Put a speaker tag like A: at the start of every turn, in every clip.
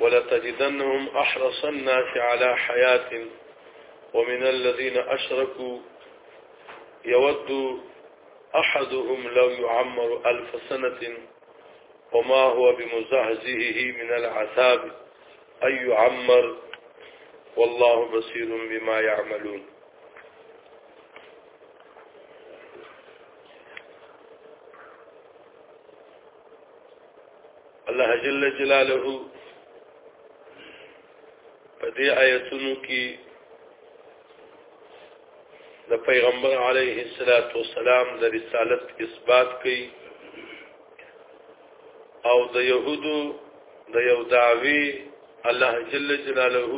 A: ولتجدنهم أحرص الناس على حياة ومن الذين أشركوا يود أحدهم لو يعمر ألف سنة وما هو بمزهزهه من العذاب أن يعمر والله بصير بما يعملون الله جل جلاله په دې آیتونو کې د پیغمبر علیه الصلاۃ والسلام د رسالت اثبات کوي او د يهودو د یو دعوی الله جل جلاله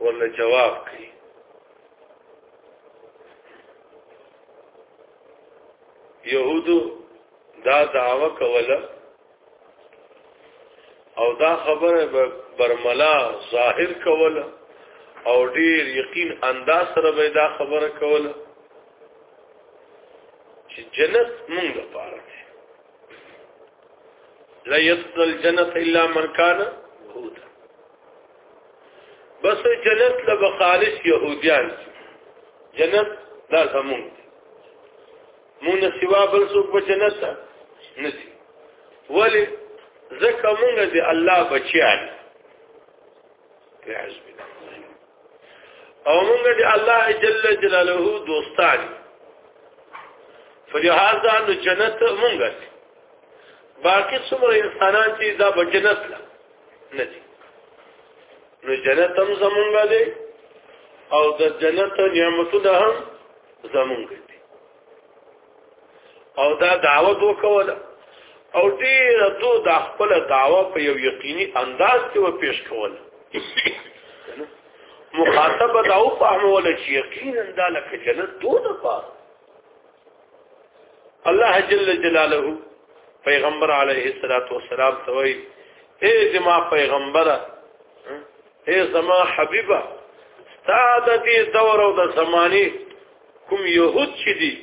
A: ورله جواب کوي يهودو دا دعوه کوله او دا خبره به برملا ظاهر کوله او ډیر یقین انداز سره به دا خبره کوله چې جنت مونږ لپاره ده لا يدخل الجنه الا من كان هودا بس جنت لبخالص يهوديان جنت دا زمونږ مونږ نه سوا بل څوک په جنت ته نه دي ولی ځکه مونږ دې الله بچیان پیاز بنا او مونږ دې الله جل جلاله دوستان فلهذا نو جنت مونږ دې باقي څومره انسانان چې دا بجنت نه دي نو جنت هم زمونږ دی او د جنت نعمتونه هم زمونږ دي او دا دعوت وکوله او ډیر دو د خپل دعوه په یو یقیني انداز کې و پیش کول مخاطب دا او فهمول چې یقینا دا لکه جنت دونه پاره الله جل جلاله پیغمبر علیه الصلاۃ والسلام ته وایي اے زما پیغمبره اے زما حبیبه تا د دې دور او د زمانه کوم يهود چې دي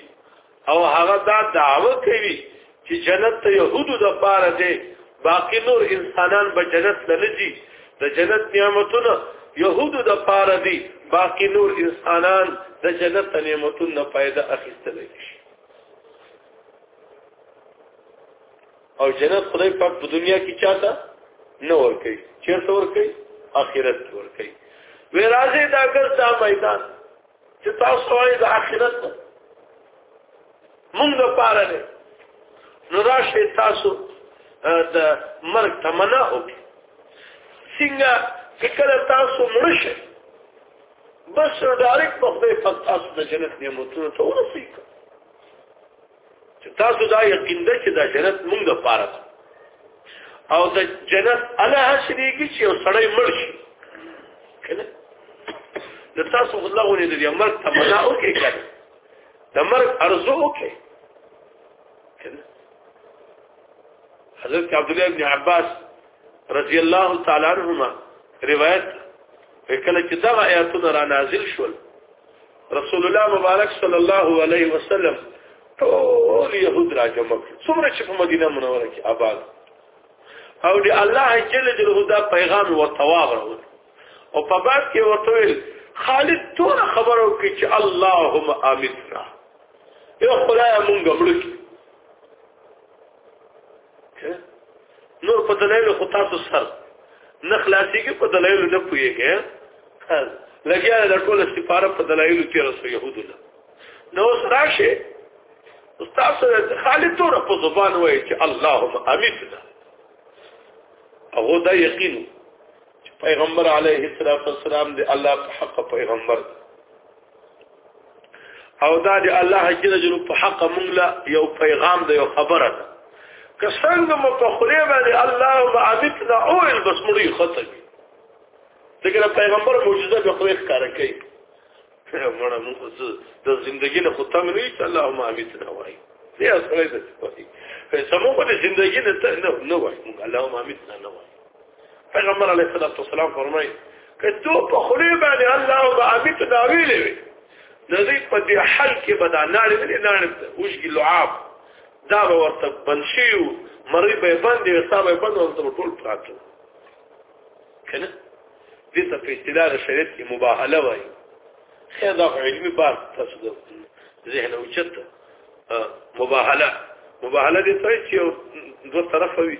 A: او هغه دا دعوه کوي چې جنت ته يهودو د پاره دی باقی نور انسانان به جنت ته نه ځي د جنت نعمتونه يهودو د پاره دي باقی نور انسانان د جنت نعمتونو فائدہ اخیستل شي او جنت خدای پاک په دنیا کې چاته نه ورکي چیرته ورکي اخرت ورکي وی راځي دا کس دا میدان چې تاسو وايي د آخرت مونږ د پاره نه نو راشه تاسو د مرګ تمنا وکړي څنګه چې کله تاسو مړ شئ بس ډایرکټ په خپل تاسو د جنت نعمتونو ته ورسیږئ چې تاسو دا یقین ده چې دا جنت موږ د پاره ده او د جنت الله شریکی چې یو سړی مړ شي کنه د تاسو الله غوړي د مرګ تمنا وکړي کنه د مرګ ارزو وکړي کنه حضرت عبد الله ابن عباس رضی الله تعالی عنهما روایت کله چې دا آیاتونه را نازل شول رسول الله مبارک صلی الله علیه وسلم ټول يهود را جمع څومره چې په مدینه منوره کې آباد او دی الله جل جلاله دا پیغام ورتواغ راوړ او په بعد کې ورته ویل خالد ټول خبرو کې چې اللهم امتنا یو خدای مونږ مړ کې نور په دلایل خو تاسو سر نه خلاصيږي په دلایل نه پويږي لګیا د ټول سفاره په دلایل کې رسو يهودو له نو راشه استاد سره خالد تور په زبان وایي چې اللهم امتنا هغه دا یقین پیغمبر علیه السلام د الله په حق پیغمبر دی او دا دی الله جل جلاله په حق مونږ لا یو پیغام دی یو خبره ده که څنګه مو په خله باندې الله وعدتنا او بس مړی ختم دغه پیغمبر معجزه به خو ښکار کوي مړه مونږ د ژوندۍ له ختم نه چې الله ما امیتنا وایي دې اصله ده وایي سمو په ژوندۍ نه نه وایي الله ما امیتنا نه وایي پیغمبر علیه الصلاۃ والسلام فرمایي که تو په خلی باندې الله او امي ته دا ویلې وي نزي په دې حل کې به دا نړۍ نه نړۍ وشګي لعاب دا به ورته بنشيو مری به باندې حساب به باندې ورته ټول پراته کنه دې ته په اصطلاح شریعت کې مباهله وایي خیر دا علمي بار تاسو د ذهن او چت مباهله مباهله دې ته چې دوه طرفه وي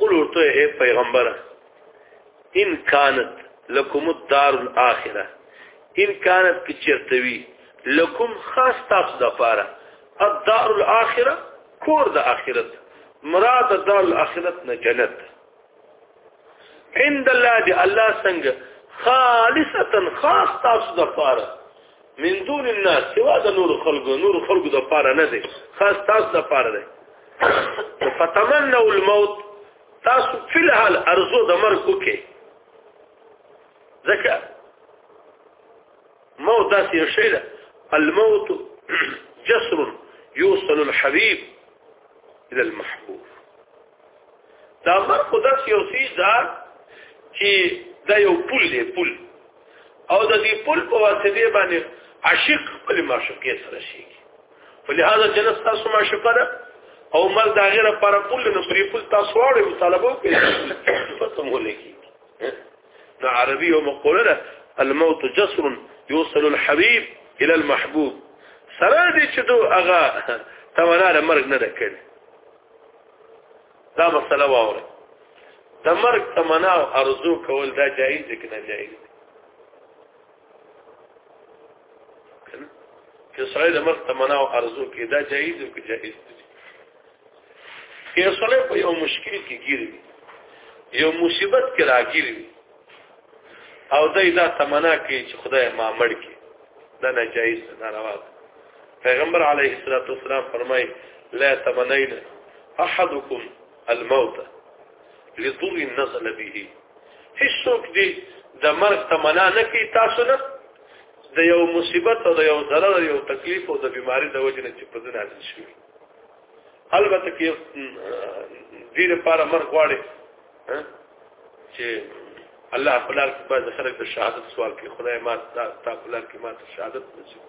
A: قل ورته اے پیغمبر ان كانت لكم الدار الاخره ان كانت کچرتوي لكم خاص تاسو د پاره الدار الاخره کور د اخرت مراد د دار الاخرت نه جنت عند الله دی الله څنګه خالصتا خاص تاسو د پاره من دون الناس سوا د نور خلقو نور خلقو د پاره نه دی خاص تاسو د پاره دی فتمنوا الموت تاسو فی الحال ارزو د مرګ وکي ځکه موت داسې یو شی ده الموت جسر يوصل الحبيب الى المحبوب دا مرګ خو داسې یو څیز ده چې دا یو پل دی پل او د دې پل په واسطه باندې عاشق خپل معشوقې سره شي په لهدا جنت تاسو معشوقه ده او مل دا غیره پر پل نو پرې پل تاسو واړې مطالبه کوي په کوم ولګي نو عربي او مقوله ده الموت جسر يوصل الحبيب الى المحبوب سره دې چې دوه هغه تمنا مرګ نه ده کړې دا مسله واوره د مرګ تمنا او ارزو کول دا جایز دي کنه جایز دي چې سړی د مرګ تمنا او ارزو کې دا جایز دي که جایز دي کې سړی په یو مشکل کې ګیری یو مصیبت کې راګیری او دای دا تمنا کوي چې خدای ما مړ کړي دا ناجایز نه روا ده پیغمبر علیه الصلاۃ والسلام فرمایي لا تمنین احدکم الموت لضر نزل به هیڅوک دې د مرګ تمنا نه کوي تاسو نه د یو مصیبت او د یو ضرر یو تکلیف او د بیماری د وجې نه چې په دنیا کې شي البته کې دې لپاره مرګ غواړي چې الله خپل کې باز خلک د شهادت سوال کوي خدای ما تا خپل کې ما ته شهادت نصیب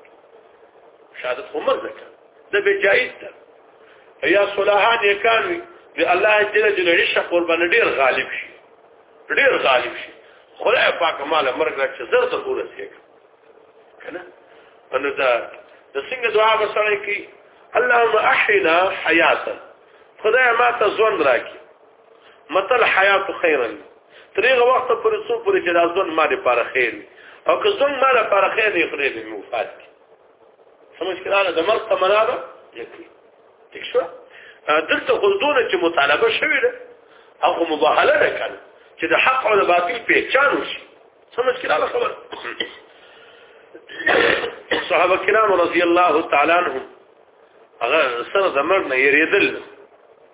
A: شهادت عمر زکه ده به جایز ده یا صلاحان یکان وي د الله جل جلاله عشق قربان ډیر غالب شي ډیر غالب شي خدای پاک مال مرګ راځي زر ته پوره شي کنه انو دا د څنګه دعا وسره کی اللهم احینا حیاتا خدای ما ته ژوند راکړي متل حیات خیرا ترغه وخت پر څو پر چې دازون ما لپاره خیر او که زون ما لپاره خیر دی خو دې مو فات کی سمجھ کړه د مرګ تمنا ده نکړي ٹھیک شو دلته غوډونه چې مطالبه شوې ده هغه مباهله نه کړ چې د حق او د باطل پېچان وشي سمجھ کړه خبر صحابه کرام رضی الله تعالی عنهم هغه سره زمر نه یریدل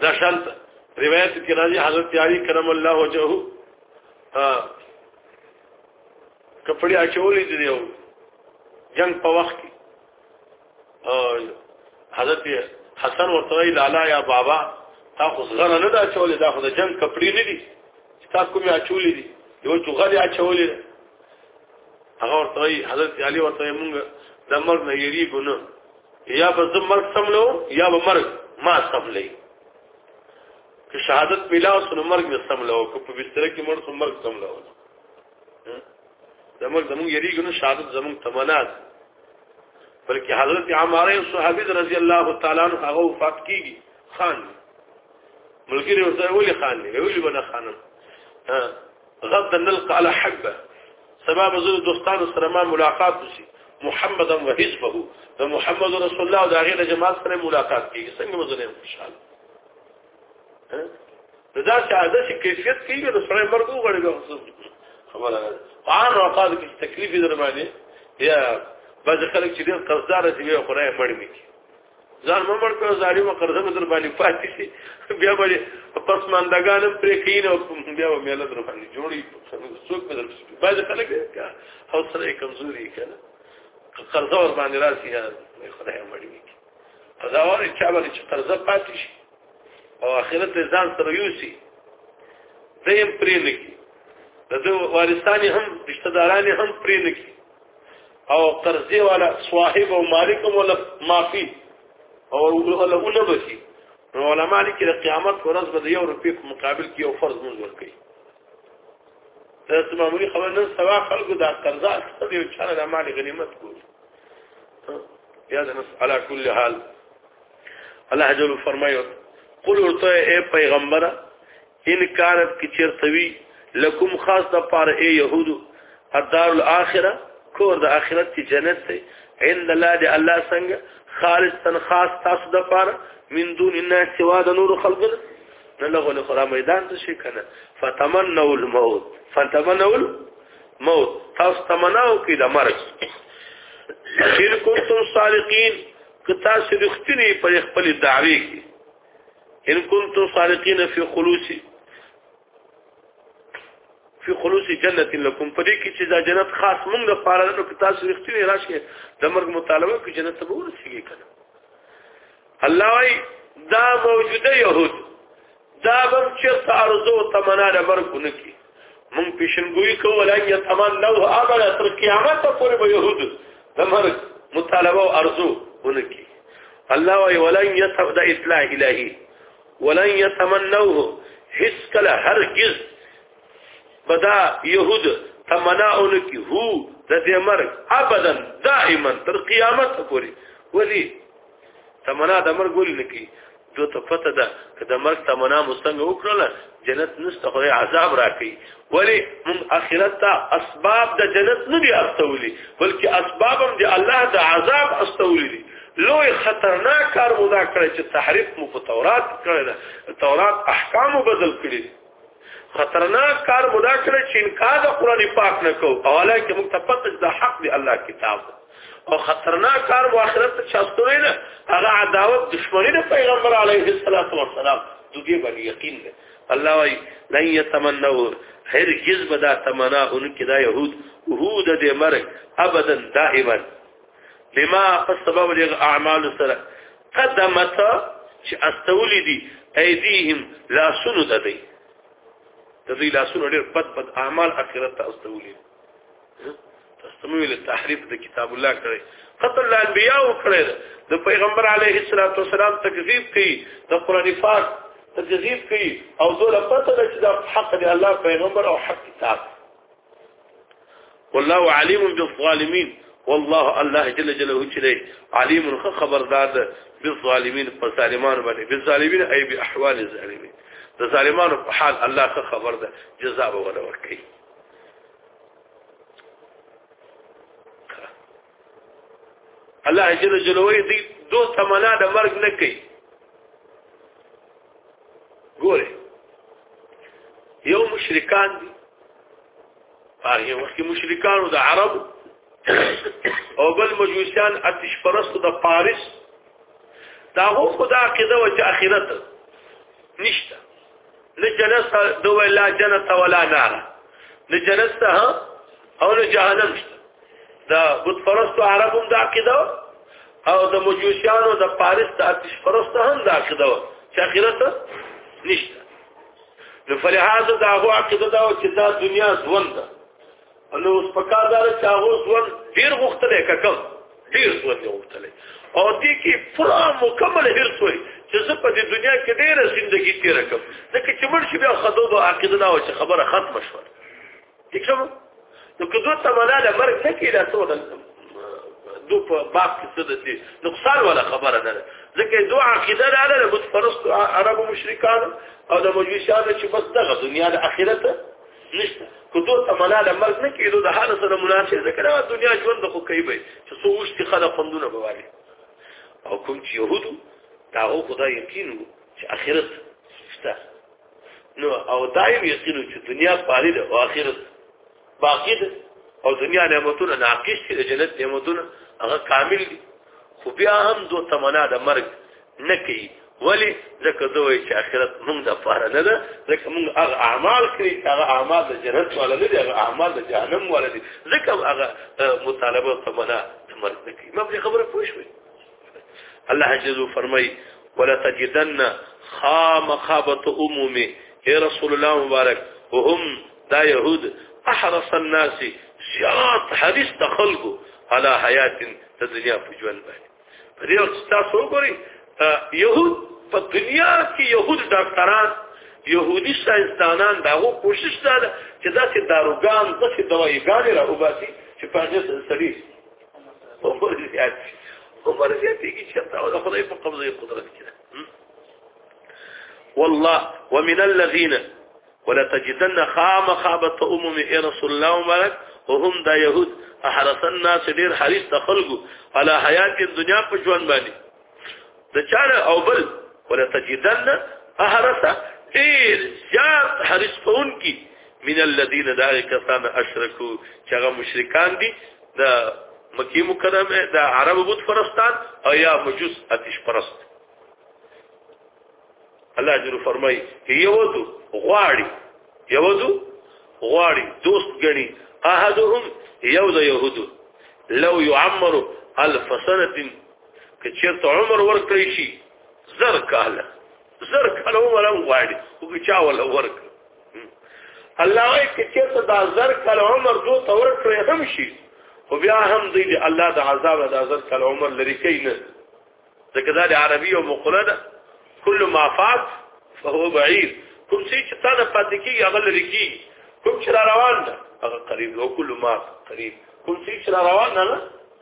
A: دا شان روایت کې راځي حضرت علی کرم الله وجهه کپڑے اچولې دي یو جنگ په وخت کې حضرت حسن ورته لالا یا بابا تا خو زغره نه دا چولې دا خو د جنگ کپڑے نه دي تا کومه اچولې دي یو چغلې اچولې هغه ورته حضرت علی ورته مونږ د مرګ نه یریږو نه یا به زه مرګ سملو یا به مرګ ما سملې که شهادت ملا او سن مرګ نه سملو که په بستر کې مړ سم مرګ سملو د مرګ زموږ یریږي نو شهادت زموږ تمنا ده بلکې حضرت عماره صحابي رضی الله تعالی عنہ هغه وفات کیږي خان ملګری ورته ویلي خان دی ویلي بنا خانم ها غدا نلقى على حبه سبب زو دوستانو سره ما ملاقات وشي محمد او حزبه د محمد رسول الله او د هغه جماعت سره ملاقات کیږي څنګه مزنه خوشاله نو دا چې عادت کیفیت کیږي نو سره مرګ وغړي خبره عام اوقات کې تکلیف در باندې یا بعض خلک چې ډېر قرضدار دي وي خدای مړ مي ځان ممړ کړو ظالم قرضه مدر باندې پاتې شي بیا به پس ماندګانم پرې کین او بیا به مېله در باندې جوړي څوک به درپسې باز خلک کا حوصله کمزوري کنه قرضه ور باندې راسي یا خدای مړی کی دا وره چا باندې چې قرضه پاتې شي او اخرت ځان سره یوسي دیم پرې نه کی د وارثان هم رشتہ داران هم پرې نه کی او قرضې والا صاحب او مالک هم ولا معافي او ولا اونه بشي نو علماء لیکي د قیامت پر ورځ به د یو روپی په مقابل کې یو فرض مونږ ورکړي دا څه معمولی خبر نه سوا خلکو دا قرضه اخته یو چاره د مال غنیمت کوي یا د نس علا کل حال الله جل فرمایو قل ورته اے پیغمبره ان کانت کی چرتوی لکم خاص د پاره ای يهودو الدار الاخره کور د اخرت کی جنت ته عند الله دی الله څنګه خالص تن خاص تاسو د پاره من دون الناس سوا د نور خلقو نه لغه له خرا میدان ته شي کنه فتمنوا الموت فتمنوا الموت تاسو تمناو کی د مرګ ان کنتم صادقین که تاسو رښتینی پر خپل دعوی کې ان كنتم صادقين في خلوص في خلوص جنة لكم پدې کې چې دا جنت خاص موږ د پاره نو کې تاسو رښتینی راشي د مرګ مطالبه کې جنت ته ورسیږي کنه الله وايي دا موجوده يهود دا بم چې ارزو تمنا د مرګ نه کې مونږ پیشنګوي کول اي تمام لو ابدا تر قیامت پورې به يهود د مرګ مطالبه او ارزو ونکي الله وي ولن يتبدا اطلاع الهي ولن يتمنوه هیڅ کله هرگز بدا يهود تمنا ونکي هو د دې مرګ ابدا دائما تر قیامت پورې ولي تمنا د مرګ ولي نکي دو ته پته ده که د مرګ تمنا مو څنګه وکړله جنت نشته خو عذاب راکړي ولی موږ اخرت ته اسباب د جنت نه دي استولي بلکې اسباب هم د الله د عذاب استولي دي لوی خطرناک کار مو دا کړی چې تحریف مو په تورات کړی ده تورات احکام بدل کړی خطرناک کار مدا کړ چې انکار د قران پاک نه کو او حالانکه موږ ته پته ده حق دی الله کتاب او خطرناک کار مو اخرت ته چاستوي نه هغه عداوت دشمنی د پیغمبر علیه الصلاۃ والسلام د دې باندې یقین ده الله وايي لن يتمنوا هرگز بدا تمنا ان کې دا يهود هود دې مرګ ابدا دائما بما په سبب د اعمال سره قدمت چې استولې دي ايديهم لا سنو د دې د دې لا سنو ډېر بد بد اعمال اخرت ته استولې تستمویل تحریف د کتاب الله کړي قتل الانبیاء کړي د پیغمبر علیه الصلاۃ والسلام تکذیب کړي د قران پاک تکذیب کړي او زول پته ده چې د حق دی الله پیغمبر او حق کتاب والله عليم بالظالمين والله الله جل جلاله چې دی علیم خبردار ده بالظالمین په ظالمانو باندې بالظالمین ای به احوال الظالمین د ظالمانو په حال الله څخه خبر ده جزاء به ولا ورکړي الله جل جلاله دې دوه تمنا د مرګ نه کوي ګوره یو مشرکان دي هغه وخت مشرکانو د عرب او بل مجوسیان آتش پرستو د پاریس دا هو خدا عقیده و چې اخرت نشته نه جنت دو ولا جنت ولا نار نه جنت ته او نه جهنم شته دا بت پرست عرب هم دا عقیده او د مجوسیانو د پاریس د آتش پرست هم دا عقیده چې اخرت نشته نو فلهذا دا هو عقیده دا چې دا دنیا ژوند ده نو اوس په کار دار چې هغه ژوند ډیر غوښتلې ککم ډیر ژوند غوښتلې او دې کې پورا مکمل هرڅ وي چې زه په دې دنیا کې ډیره ژوندۍ تیر کوم ځکه چې مرشي بیا خدود او عقیده دا و چې خبره ختم شوه ٹھیک شو نو که دوی تمنا له مرګ نه کېږي دا څه دو په باب کې څه دي نقصان ولا خبره ده ځکه دوه عقیده نه لري بت پرست عرب مشرکان او د مجوسانو چې بس دغه دنیا د اخرت نشته کدو تمنا د مرګ نه کېدو د حال سره مناسب ذکر او دنیا ژوند خو کوي به چې څو وشتي خلک خوندونه بوالي او کوم چې يهودو دا هو خدای یقین چې اخرت شته نو او دایم یقینو چې دنیا پالي ده او آخرت باقی ده او دنیا نعمتونه ناقص دي جنت نعمتونه هغه کامل دي خو بیا هم دو تمنا د مرګ نه کوي ولی ځکه زه وایي چې آخرت موږ د پاره نه ده ځکه موږ هغه اعمال کړی چې هغه اعمال د جنت والا نه دي هغه اعمال د جهنم والا دي ځکه هغه مطالبه تمنا د مرګ نه کوي مې خبره پوه شوې الله جزو فرمای ولا تجدن خامخابت امومي اے رسول الله مبارک وهم دا يهود احرص الناس زیات حریص د خلکو علی حیات د دنیا په ژوند باندې په دې وخت تاسو وګورئ يهود په دنیا کې يهود ډاکټران يهودي ساينسدانان داغو کوشش دا ده چې داسې داروګان داسې دوايي ګانې را وباسي چې په دې سړي عمر زیات شي عمر زیات کیږي چې تاسو د خدای په قبضه قدرت کې والله ومن الذين ولا تجدن خام خابت امم اي رسول الله مبارك وهم دا يهود احرس الناس ډیر حریص تخلقو على حيات الدنيا په ژوند باندې د چاره او بل ولا تجدن احرسا ډیر زیات حرس کون کی من الذين دا کسان اشرکو چې هغه مشرکان دي د مکی مکرمه د عرب بت پرستان او یا مجوس اتش پرست الله اجر فرمای یودو غواړي یودو غواړي دوست غني احدهم یود يهود لو يعمر الف سنه که چیرته عمر ورکړی شي زر کاله زر کاله عمر هم غواړي خو که چا ولا ورک الله وايي که چیرته دا زر کاله عمر دو ته ورکړی هم شي خو بیا هم دی دی الله د عذاب د زر کاله عمر لري کینه ځکه دا د عربي او مقوله ده کل ما فات فهو بعيد کوم چې تا نه پاتې کیږي هغه لري کیږي کوم چې روان ده هغه قریب او کل ما قریب کوم چې روان نه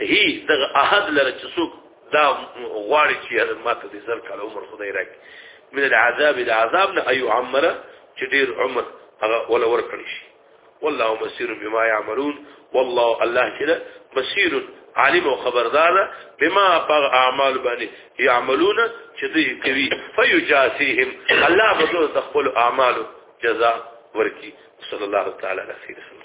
A: هی دغه احد لره چې څوک دا غواړي چې ماته دې زر کاله عمر خدای راکړي من العذاب الى عذاب نه ايو عمر چې ډیر عمر هغه ولا ورکړي شي والله مسير بما يعملون والله الله كده مسير عالم او خبردار بما فغ اعمال باندې يعملون چې دوی کوي فيجاسيهم الله بدو تخبل اعمال جزاء ورکی صلی الله تعالی علیه وسلم